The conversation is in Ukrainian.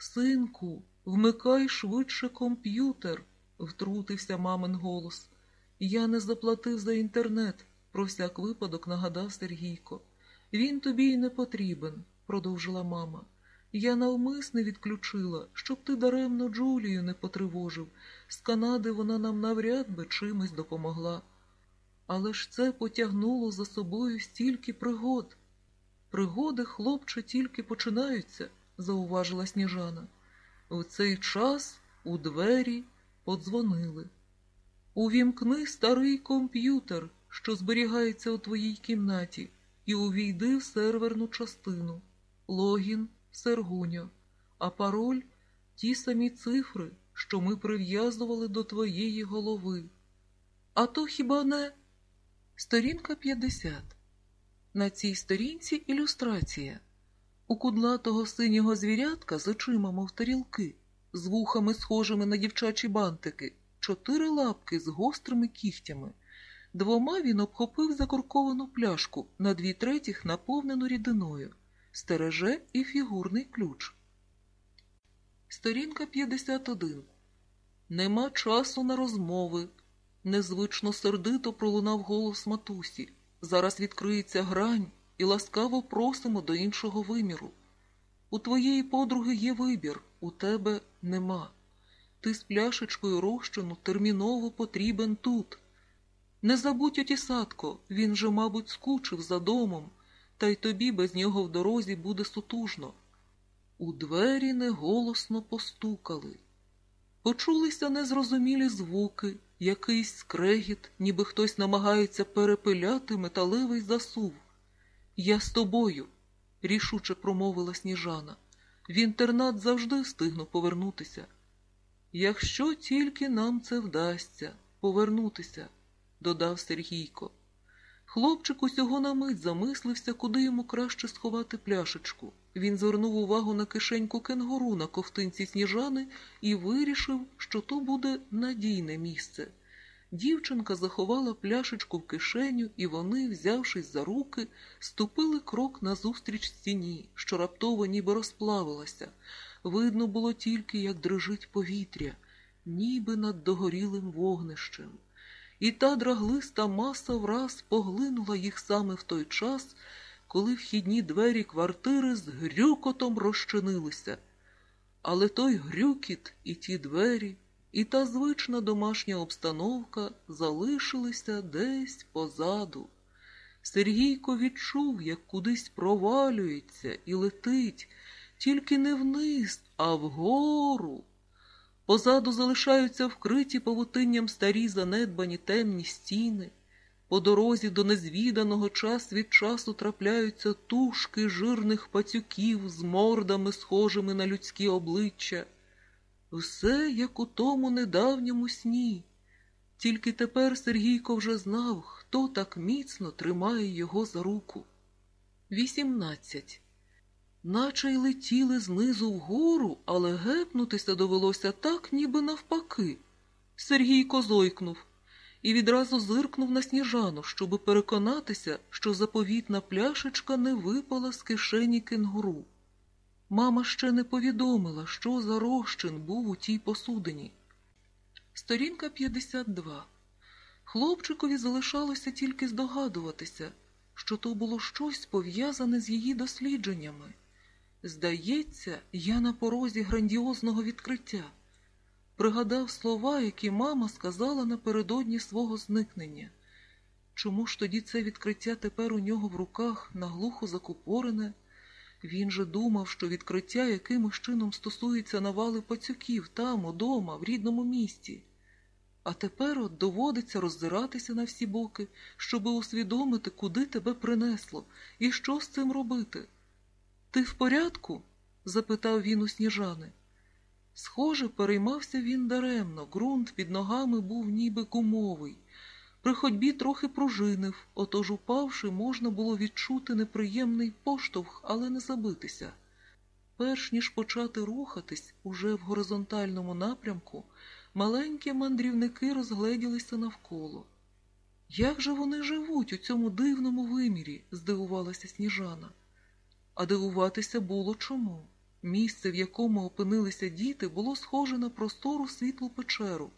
Синку, вмикай швидше комп'ютер, втрутився мамин голос. Я не заплатив за інтернет, про всяк випадок нагадав Сергійко. Він тобі й не потрібен, продовжила мама. Я навмисне відключила, щоб ти даремно Джулію не потривожив. З Канади вона нам навряд би чимось допомогла. Але ж це потягнуло за собою стільки пригод. Пригоди, хлопче, тільки починаються, зауважила сніжана. В цей час у двері подзвонили. Увімкни старий комп'ютер, що зберігається у твоїй кімнаті, і увійди в серверну частину. Логін Сергуньо, а пароль ті самі цифри, що ми прив'язували до твоєї голови. А то хіба не? Сторінка 50. На цій сторінці ілюстрація. У кудлатого синього звірятка з очима, мов тарілки, з вухами, схожими на дівчачі бантики, чотири лапки з гострими кігтями. Двома він обхопив закурковану пляшку, на дві третіх наповнену рідиною, стереже і фігурний ключ. Сторінка 51. Нема часу на розмови. Незвично сердито пролунав голос матусі. Зараз відкриється грань і ласкаво просимо до іншого виміру. У твоєї подруги є вибір, у тебе нема. Ти з пляшечкою розчину терміново потрібен тут. Не забудь отісатко, він же, мабуть, скучив за домом, та й тобі без нього в дорозі буде сутужно. У двері неголосно постукали. Почулися незрозумілі звуки, якийсь скрегіт, ніби хтось намагається перепиляти металевий засув. Я з тобою, рішуче промовила сніжана. В інтернат завжди встигну повернутися. Якщо тільки нам це вдасться повернутися, додав Сергійко. Хлопчик усього на мить замислився, куди йому краще сховати пляшечку. Він звернув увагу на кишеньку кенгуру на ковтинці сніжани і вирішив, що то буде надійне місце. Дівчинка заховала пляшечку в кишеню, і вони, взявшись за руки, ступили крок назустріч стіні, що раптово ніби розплавилася. Видно було тільки, як дрижить повітря, ніби над догорілим вогнищем. І та драглиста маса враз поглинула їх саме в той час, коли вхідні двері квартири з грюкотом розчинилися. Але той грюкіт і ті двері, і та звична домашня обстановка залишилися десь позаду. Сергійко відчув, як кудись провалюється і летить, тільки не вниз, а вгору. Позаду залишаються вкриті павутинням старі занедбані темні стіни. По дорозі до незвіданого час від часу трапляються тушки жирних пацюків з мордами, схожими на людські обличчя. Все, як у тому недавньому сні. Тільки тепер Сергійко вже знав, хто так міцно тримає його за руку. Вісімнадцять. Наче й летіли знизу вгору, але гепнутися довелося так, ніби навпаки. Сергійко зойкнув і відразу зиркнув на сніжану, щоби переконатися, що заповітна пляшечка не випала з кишені кенгуру. Мама ще не повідомила, що за розчин був у тій посудині. Сторінка 52. Хлопчикові залишалося тільки здогадуватися, що то було щось пов'язане з її дослідженнями. Здається, я на порозі грандіозного відкриття. Пригадав слова, які мама сказала напередодні свого зникнення. Чому ж тоді це відкриття тепер у нього в руках наглухо закупорене? Він же думав, що відкриття якимось чином стосується навали пацюків там, удома, в рідному місті. А тепер от доводиться роззиратися на всі боки, щоби усвідомити, куди тебе принесло, і що з цим робити. Ти в порядку? запитав він у сніжани. Схоже, переймався він даремно, ґрунт під ногами був ніби гумовий. При ходьбі трохи пружинив, отож, упавши, можна було відчути неприємний поштовх, але не забитися. Перш ніж почати рухатись уже в горизонтальному напрямку, маленькі мандрівники розгледілися навколо. Як же вони живуть у цьому дивному вимірі? здивувалася сніжана. А дивуватися було чому. Місце, в якому опинилися діти, було схоже на простору світлу печеру.